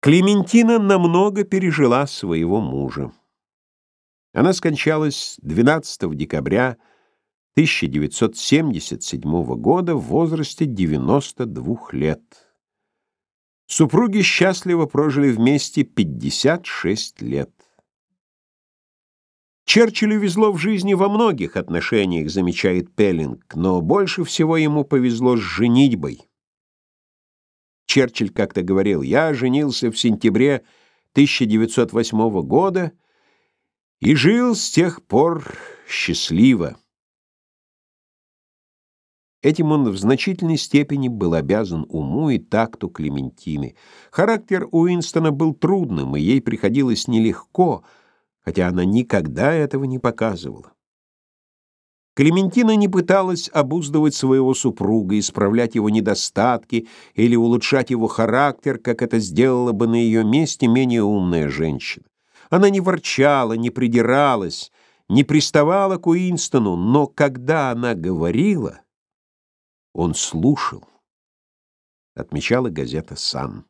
Клементина намного пережила своего мужа. Она скончалась 12 декабря 1977 года в возрасте 92 лет. Супруги счастливо прожили вместе 56 лет. Черчиллю везло в жизни во многих отношениях, замечает Пеллинг, но больше всего ему повезло с женитьбой. Черчилль как-то говорил, «Я женился в сентябре 1908 года и жил с тех пор счастливо». Этим он в значительной степени был обязан уму и такту Клементины. Характер Уинстона был трудным, и ей приходилось нелегко, хотя она никогда этого не показывала. Клементина не пыталась обуздывать своего супруга, исправлять его недостатки или улучшать его характер, как это сделала бы на ее месте менее умная женщина. Она не ворчала, не придиралась, не приставала к Уинстону, но когда она говорила, он слушал, отмечала газета «Сан».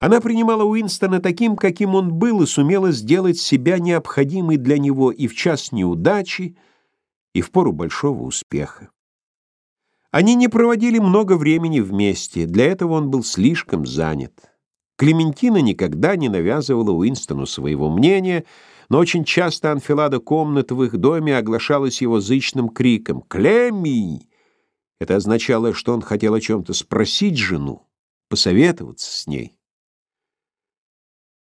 Она принимала Уинстона таким, каким он был, и сумела сделать себя необходимой для него и в час неудачи, и в пору большого успеха. Они не проводили много времени вместе, для этого он был слишком занят. Клементина никогда не навязывала Уинстону своего мнения, но очень часто анфилада комнат в их доме оглашалась его зычным криком «Клемми!». Это означало, что он хотел о чем-то спросить жену, посоветоваться с ней.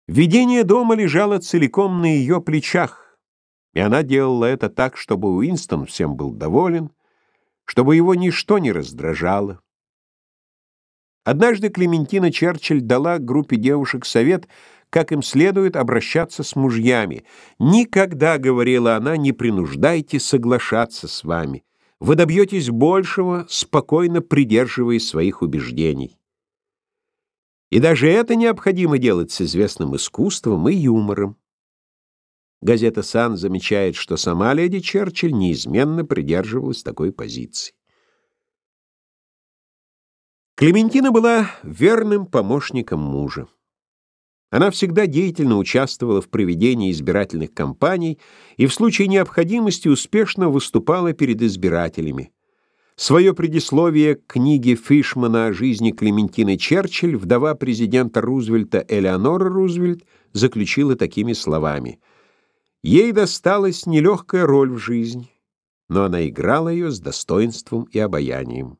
Видение дома лежало целиком на ее плечах, и она делала это так, чтобы Уинстон всем был доволен, чтобы его ничто не раздражало. Однажды Клементина Черчилль дала группе девушек совет, как им следует обращаться с мужьями. «Никогда, — говорила она, — не принуждайте соглашаться с вами. Вы добьетесь большего, спокойно придерживаясь своих убеждений. И даже это необходимо делать с известным искусством и юмором. Газета «Сан» замечает, что сама леди Черчилль неизменно придерживалась такой позиции. Клементина была верным помощником мужа. Она всегда деятельно участвовала в проведении избирательных кампаний и в случае необходимости успешно выступала перед избирателями. Свое предисловие к книге Фишмана о жизни Клементины Черчилль, вдова президента Рузвельта Элеонора Рузвельт, заключила такими словами. Ей досталась нелегкая роль в жизни, но она играла ее с достоинством и обаянием.